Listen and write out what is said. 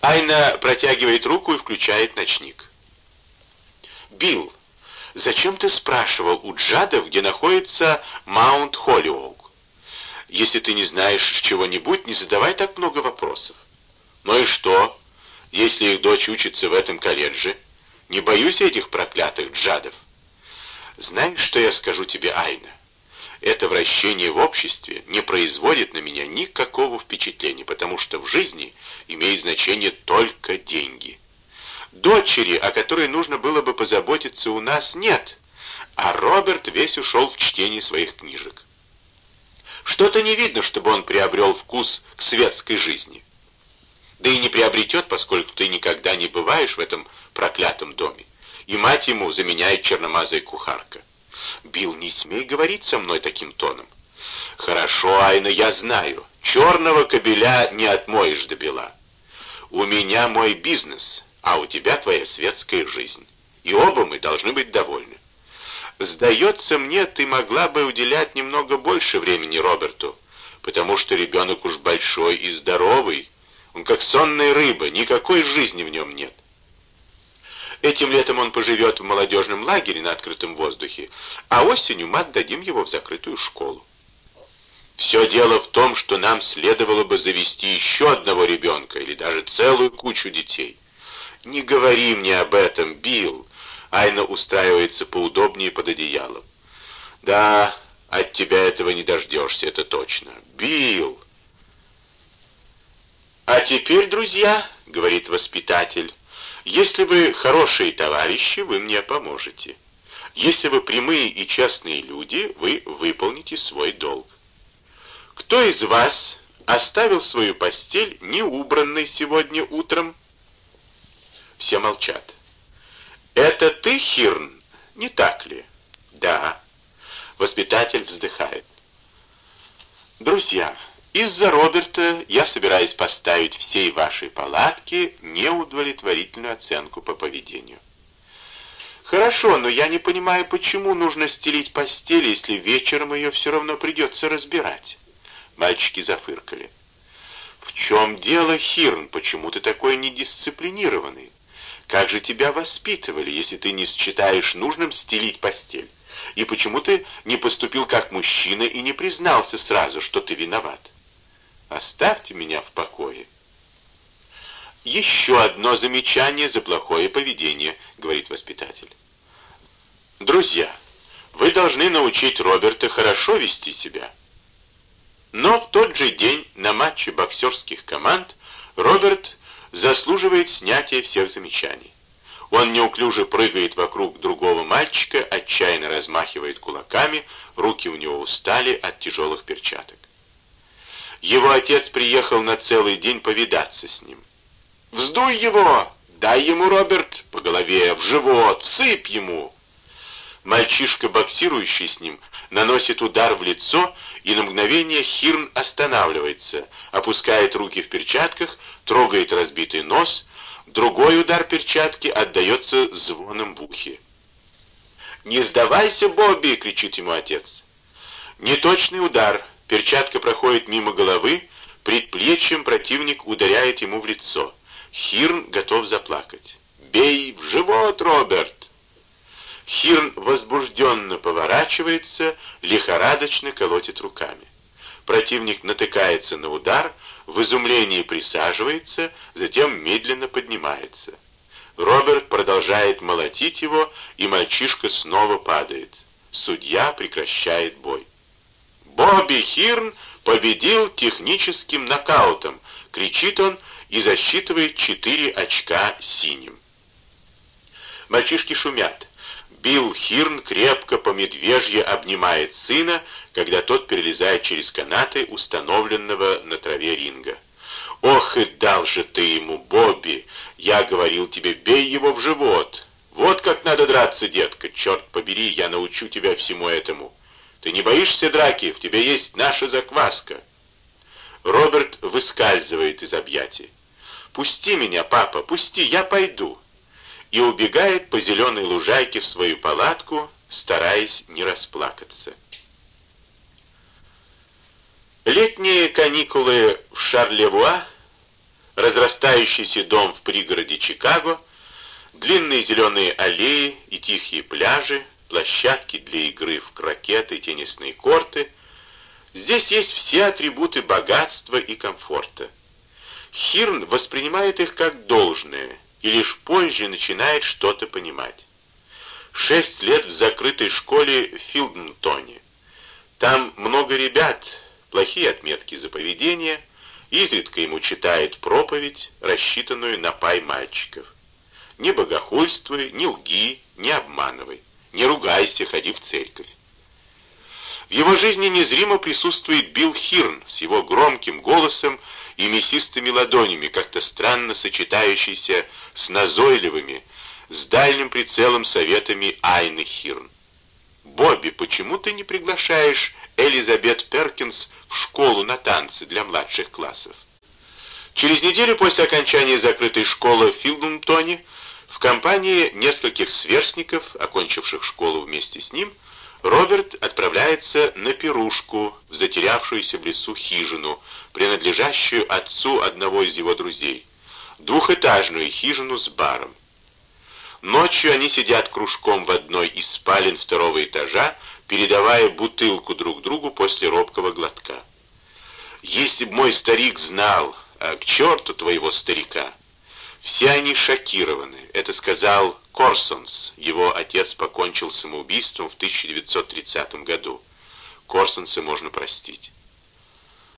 Айна протягивает руку и включает ночник. «Билл, зачем ты спрашивал у Джадов, где находится Маунт Холлиоук? Если ты не знаешь чего-нибудь, не задавай так много вопросов. Ну и что, если их дочь учится в этом колледже? Не боюсь этих проклятых Джадов. Знаешь, что я скажу тебе, Айна? Это вращение в обществе не производит на меня никакого впечатления, потому что в жизни имеет значение только деньги. Дочери, о которой нужно было бы позаботиться, у нас нет, а Роберт весь ушел в чтение своих книжек. Что-то не видно, чтобы он приобрел вкус к светской жизни. Да и не приобретет, поскольку ты никогда не бываешь в этом проклятом доме, и мать ему заменяет черномазая кухарка. Билл, не смей говорить со мной таким тоном. Хорошо, Айна, я знаю. Черного кобеля не отмоешь до бела. У меня мой бизнес, а у тебя твоя светская жизнь. И оба мы должны быть довольны. Сдается мне, ты могла бы уделять немного больше времени Роберту, потому что ребенок уж большой и здоровый. Он как сонная рыба, никакой жизни в нем нет. Этим летом он поживет в молодежном лагере на открытом воздухе, а осенью мы отдадим его в закрытую школу. Все дело в том, что нам следовало бы завести еще одного ребенка или даже целую кучу детей. Не говори мне об этом, Билл. Айна устраивается поудобнее под одеялом. Да, от тебя этого не дождешься, это точно. Билл! А теперь, друзья, говорит воспитатель, если вы хорошие товарищи, вы мне поможете. Если вы прямые и честные люди, вы выполните свой долг. Кто из вас оставил свою постель неубранной сегодня утром? Все молчат. Это ты, Хирн, не так ли? Да. Воспитатель вздыхает. Друзья, из-за Роберта я собираюсь поставить всей вашей палатке неудовлетворительную оценку по поведению. Хорошо, но я не понимаю, почему нужно стелить постель, если вечером ее все равно придется разбирать. Мальчики зафыркали. В чем дело, Хирн? Почему ты такой недисциплинированный? Как же тебя воспитывали, если ты не считаешь нужным стелить постель? И почему ты не поступил как мужчина и не признался сразу, что ты виноват? Оставьте меня в покое. Еще одно замечание за плохое поведение, говорит воспитатель. Друзья, вы должны научить Роберта хорошо вести себя. Но в тот же день на матче боксерских команд Роберт заслуживает снятия всех замечаний. Он неуклюже прыгает вокруг другого мальчика, отчаянно размахивает кулаками, руки у него устали от тяжелых перчаток. Его отец приехал на целый день повидаться с ним. «Вздуй его! Дай ему, Роберт, по голове, в живот, всыпь ему!» Мальчишка, боксирующий с ним, наносит удар в лицо, и на мгновение Хирн останавливается, опускает руки в перчатках, трогает разбитый нос, другой удар перчатки отдается звоном в ухе. «Не сдавайся, Бобби!» — кричит ему отец. Неточный удар — Перчатка проходит мимо головы, предплечьем противник ударяет ему в лицо. Хирн готов заплакать. «Бей в живот, Роберт!» Хирн возбужденно поворачивается, лихорадочно колотит руками. Противник натыкается на удар, в изумлении присаживается, затем медленно поднимается. Роберт продолжает молотить его, и мальчишка снова падает. Судья прекращает бой. Бобби Хирн победил техническим нокаутом, кричит он и засчитывает четыре очка синим. Мальчишки шумят. Билл Хирн крепко по медвежье обнимает сына, когда тот перелезает через канаты, установленного на траве ринга. «Ох и дал же ты ему, Бобби! Я говорил тебе, бей его в живот! Вот как надо драться, детка! Черт побери, я научу тебя всему этому!» Ты не боишься драки, в тебе есть наша закваска. Роберт выскальзывает из объятий. «Пусти меня, папа, пусти, я пойду!» И убегает по зеленой лужайке в свою палатку, стараясь не расплакаться. Летние каникулы в Шарлевуа разрастающийся дом в пригороде Чикаго, длинные зеленые аллеи и тихие пляжи, площадки для игры в крокеты и теннисные корты. Здесь есть все атрибуты богатства и комфорта. Хирн воспринимает их как должное и лишь позже начинает что-то понимать. Шесть лет в закрытой школе в Филдентоне. Там много ребят, плохие отметки за поведение, изредка ему читает проповедь, рассчитанную на пай мальчиков. Не богохульствуй, не лги, не обманывай, не ругайся, ходи в церковь. В его жизни незримо присутствует Билл Хирн с его громким голосом и мясистыми ладонями, как-то странно сочетающийся с назойливыми, с дальним прицелом советами Айны Хирн. «Бобби, почему ты не приглашаешь Элизабет Перкинс в школу на танцы для младших классов?» Через неделю после окончания закрытой школы в Филдумтоне в компании нескольких сверстников, окончивших школу вместе с ним, Роберт отправляется на пирушку в затерявшуюся в лесу хижину, принадлежащую отцу одного из его друзей, двухэтажную хижину с баром. Ночью они сидят кружком в одной из спален второго этажа, передавая бутылку друг другу после робкого глотка. «Если б мой старик знал, а к черту твоего старика!» Все они шокированы. Это сказал Корсонс. Его отец покончил самоубийством в 1930 году. Корсонса можно простить.